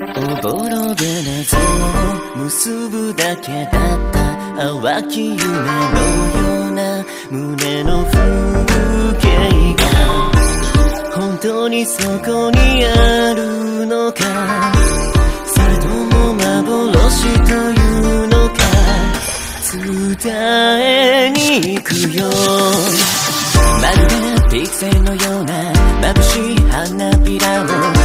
おぼろげな像を結ぶだけだった淡き夢のような胸の風景が本当にそこにあるのかそれとも幻というのか伝えに行くよまるでピクセルのような眩しい花びらを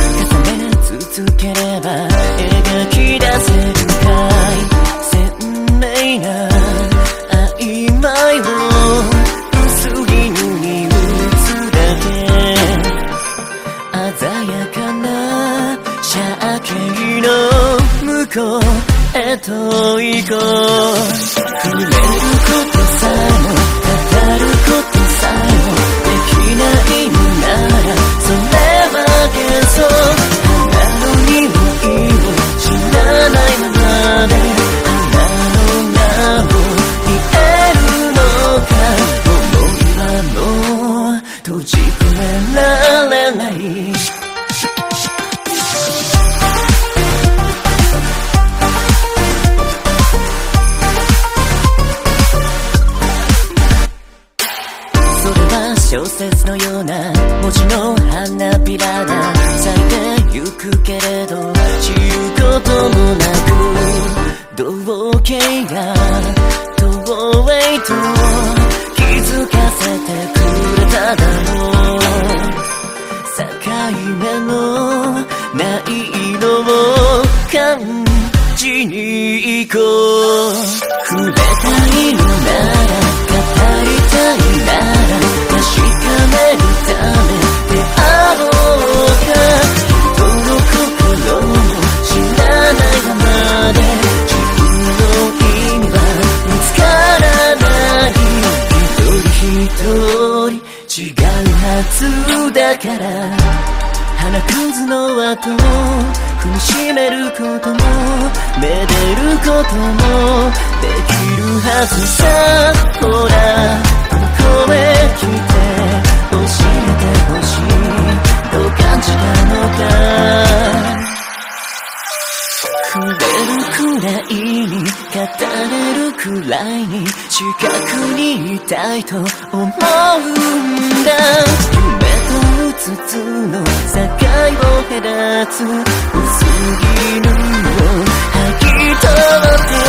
鮮やかな車景の向こうへと行こう。触れることさえも語ることさえもできないのならそれは幻想。花の匂いを知らないままで。小説のような文字の花びらが咲いてゆくけれど散ることもなく同型が遠いと気づかせてくれただろう。境目のない色を感じに行こう。触れたいのならうはずだから鼻くずの後も踏みしめることもめでることもできるはずさ。ほらこの声聞いて教えてほしい。どう感じたのか。触れるくらいに語れるくらいに近くにいたいと思うんだ。隔つ薄い布を剥ぎ取って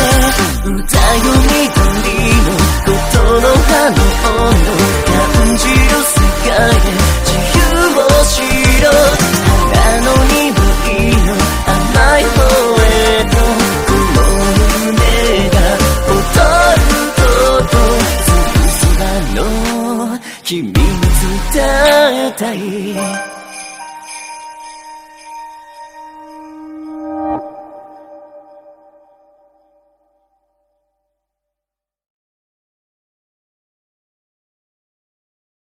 歌よ緑のことの葉の温度感じる世界で自由をしろう花の匂いの甘い方へとこの胸が踊ることすぐそばの君に伝えたい。